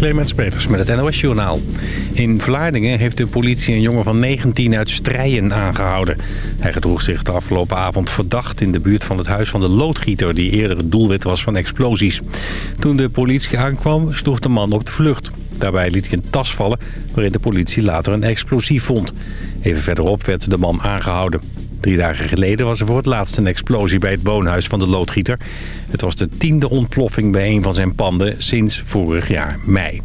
Clemens Peters met het NOS Journaal. In Vlaardingen heeft de politie een jongen van 19 uit Strijen aangehouden. Hij gedroeg zich de afgelopen avond verdacht in de buurt van het huis van de loodgieter... die eerder het doelwit was van explosies. Toen de politie aankwam, sloeg de man op de vlucht. Daarbij liet hij een tas vallen waarin de politie later een explosief vond. Even verderop werd de man aangehouden. Drie dagen geleden was er voor het laatst een explosie bij het woonhuis van de loodgieter. Het was de tiende ontploffing bij een van zijn panden sinds vorig jaar mei.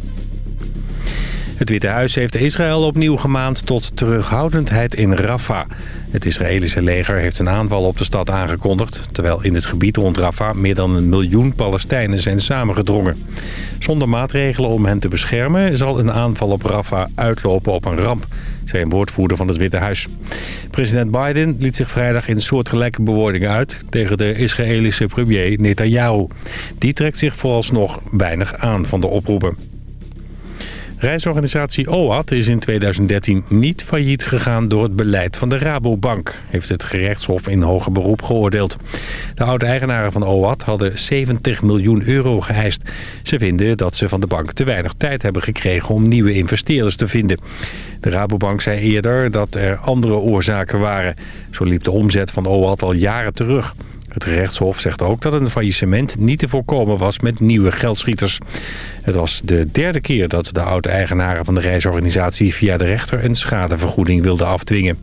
Het Witte Huis heeft Israël opnieuw gemaand tot terughoudendheid in Rafah. Het Israëlische leger heeft een aanval op de stad aangekondigd... terwijl in het gebied rond Rafah meer dan een miljoen Palestijnen zijn samengedrongen. Zonder maatregelen om hen te beschermen zal een aanval op Rafah uitlopen op een ramp... zei een woordvoerder van het Witte Huis. President Biden liet zich vrijdag in soortgelijke bewoordingen uit... tegen de Israëlische premier Netanyahu. Die trekt zich vooralsnog weinig aan van de oproepen. Reisorganisatie OAT is in 2013 niet failliet gegaan door het beleid van de Rabobank, heeft het gerechtshof in hoger beroep geoordeeld. De oude-eigenaren van OAT hadden 70 miljoen euro geëist. Ze vinden dat ze van de bank te weinig tijd hebben gekregen om nieuwe investeerders te vinden. De Rabobank zei eerder dat er andere oorzaken waren. Zo liep de omzet van OAT al jaren terug. Het gerechtshof zegt ook dat een faillissement niet te voorkomen was met nieuwe geldschieters. Het was de derde keer dat de oude eigenaren van de reisorganisatie via de rechter een schadevergoeding wilden afdwingen.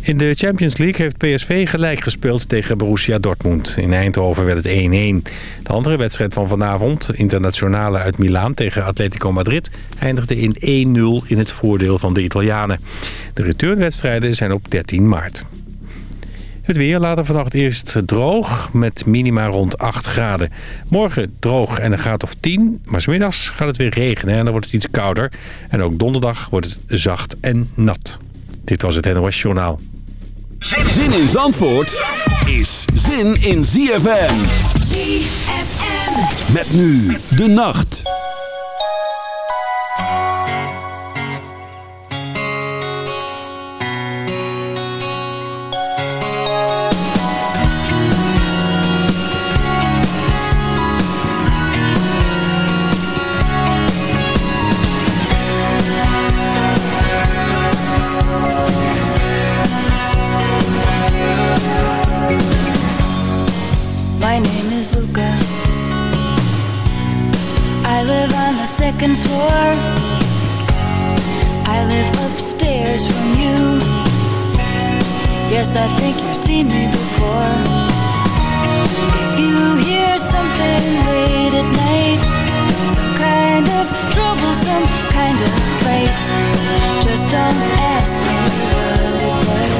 In de Champions League heeft PSV gelijk gespeeld tegen Borussia Dortmund. In Eindhoven werd het 1-1. De andere wedstrijd van vanavond, internationale uit Milaan tegen Atletico Madrid... eindigde in 1-0 in het voordeel van de Italianen. De returnwedstrijden zijn op 13 maart. Het weer later vannacht eerst droog met minima rond 8 graden. Morgen droog en een graad of 10. Maar smiddags gaat het weer regenen en dan wordt het iets kouder. En ook donderdag wordt het zacht en nat. Dit was het NOS Journaal. Zin in Zandvoort is zin in ZFM. ZFM. Met nu de nacht. Just don't ask me what it was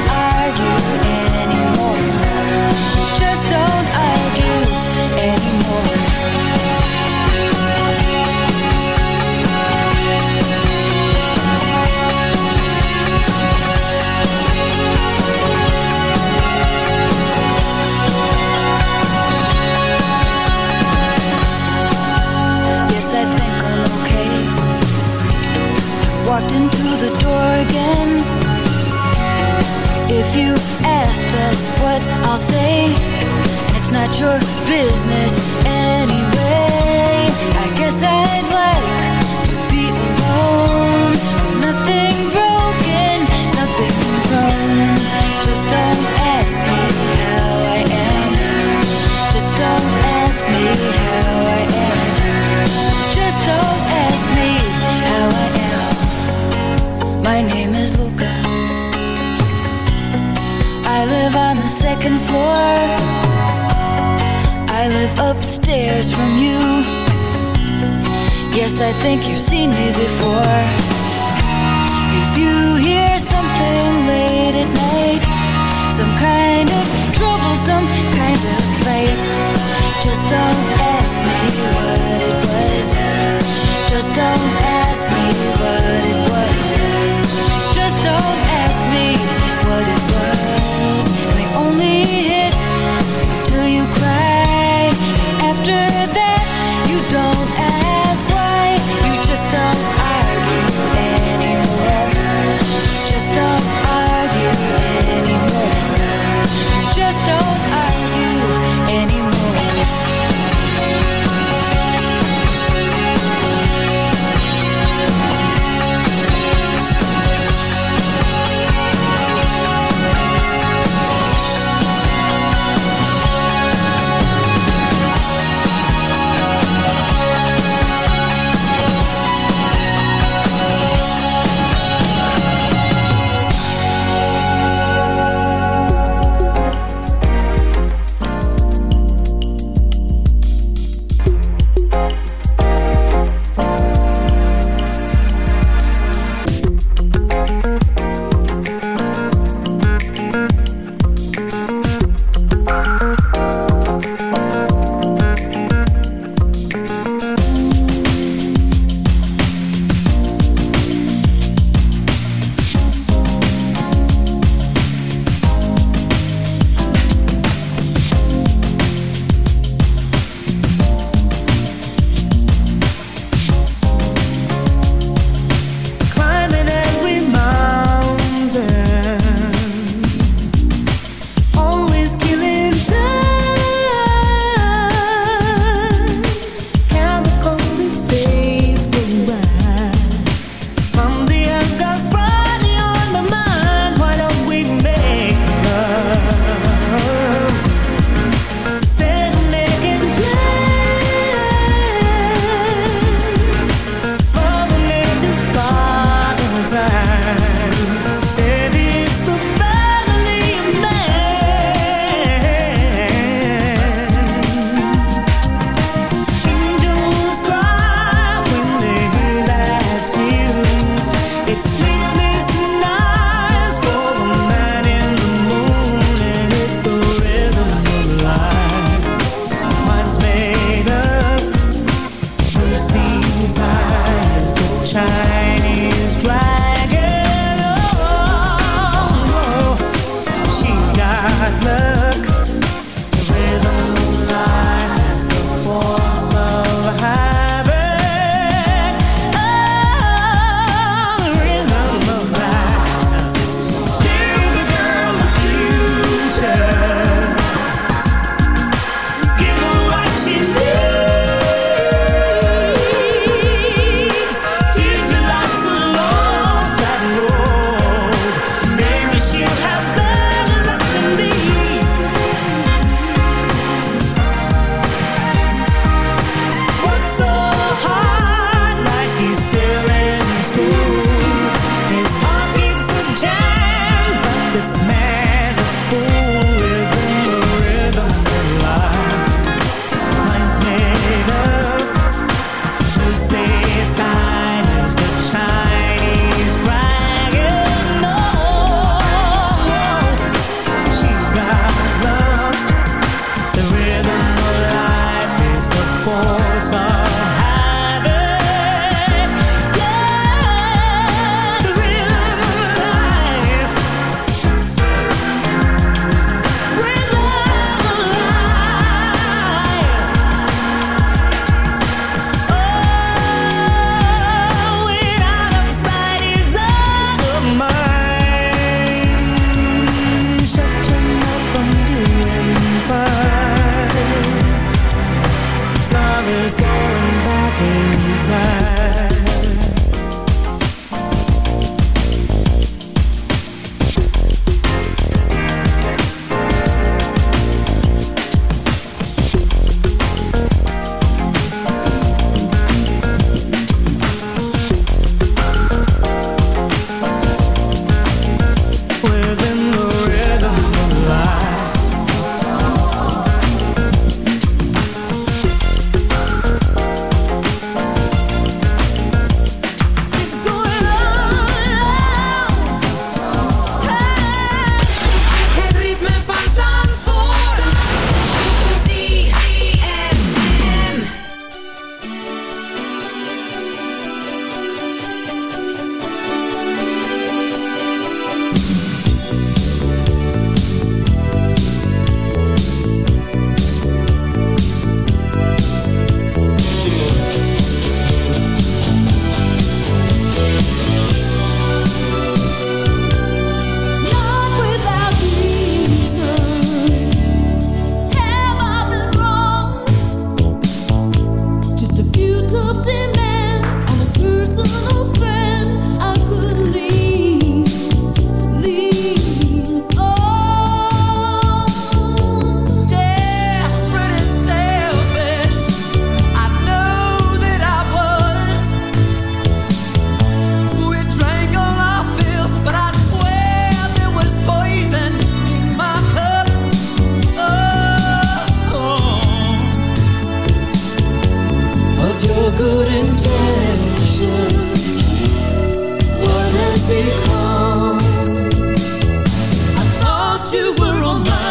zomer.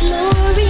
Glory.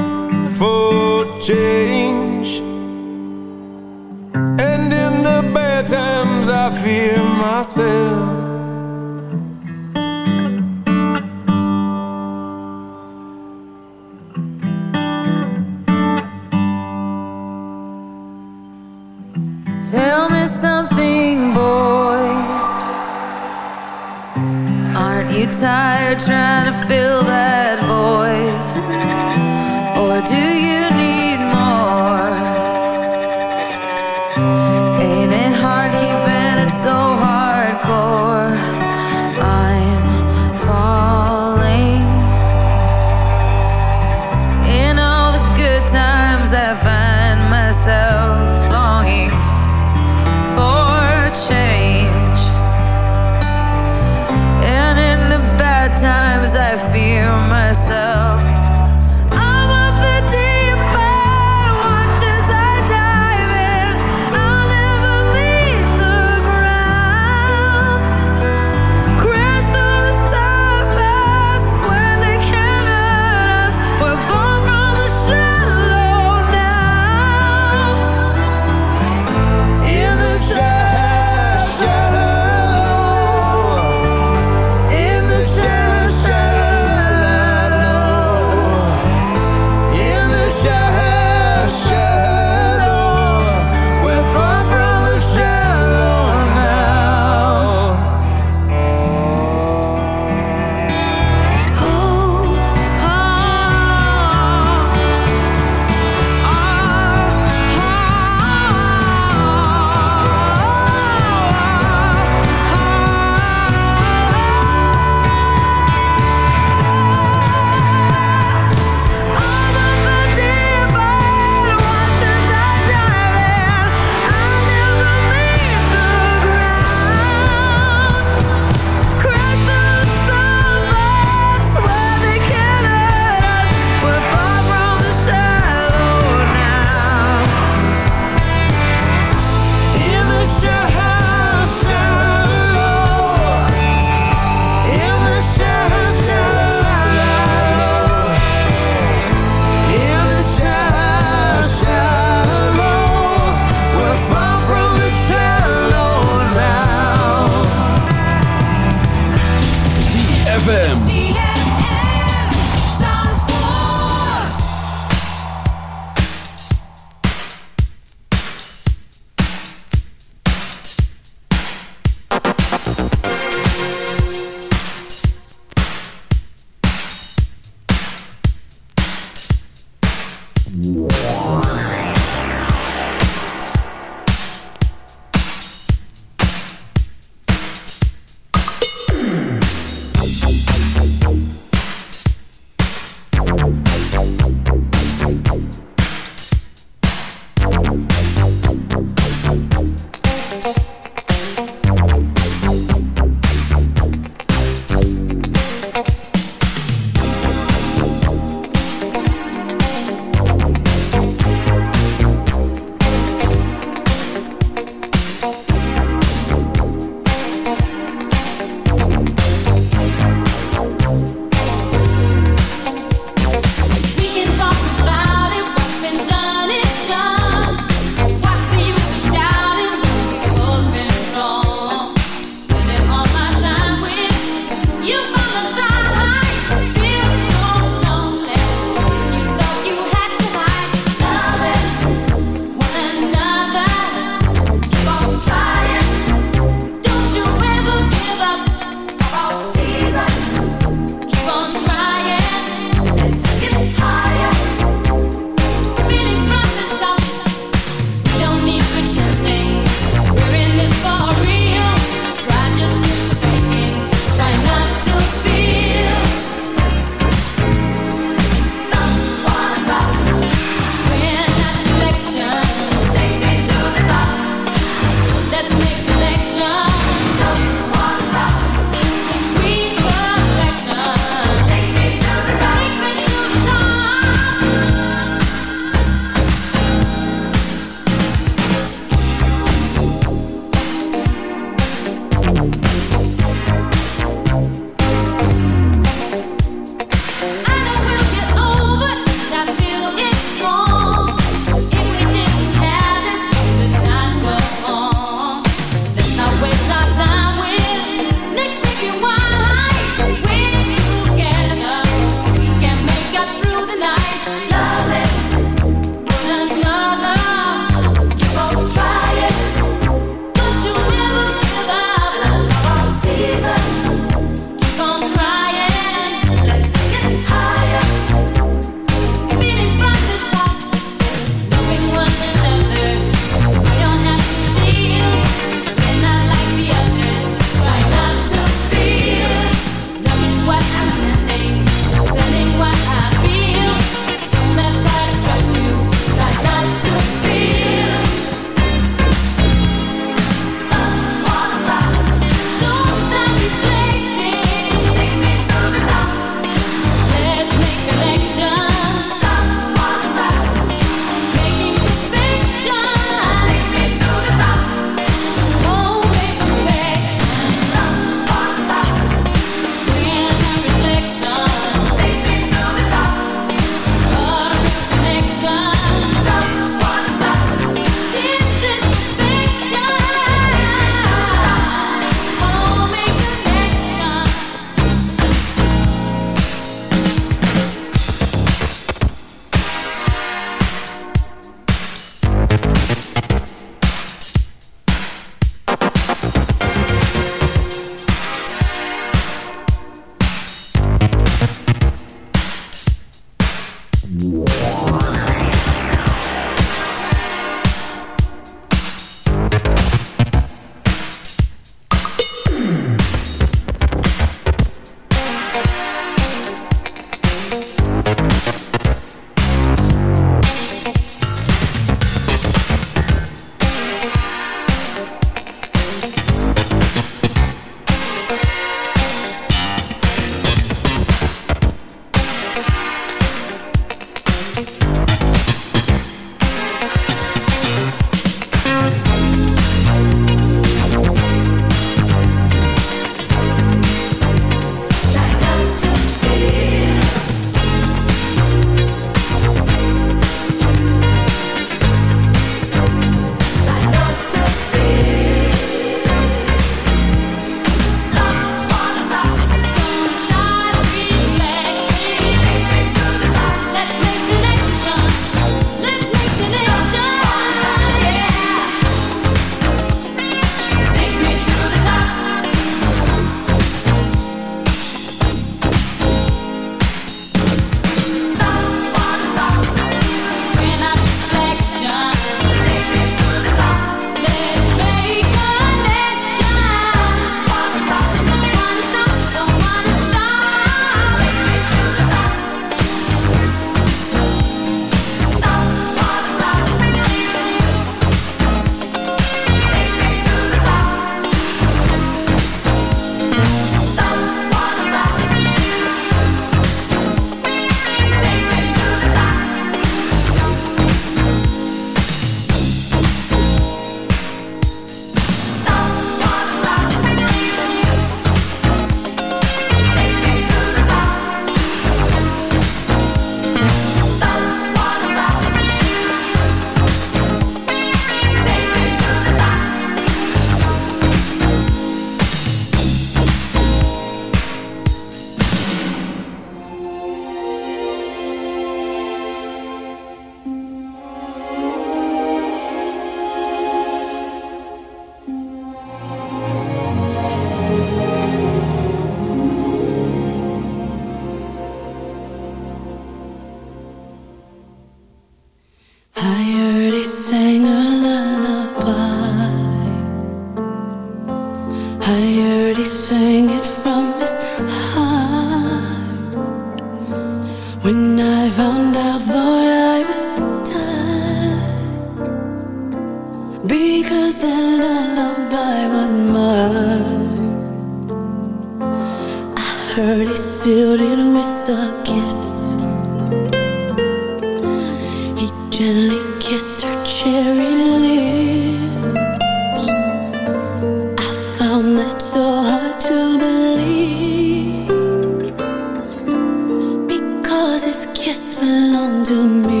To me.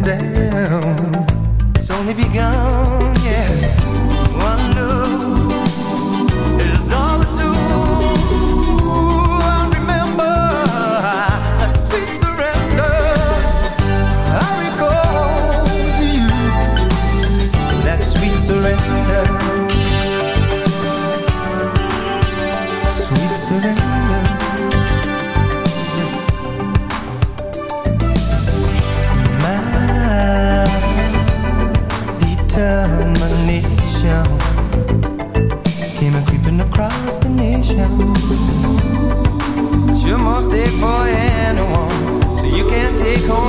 down. It's only begun.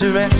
surrender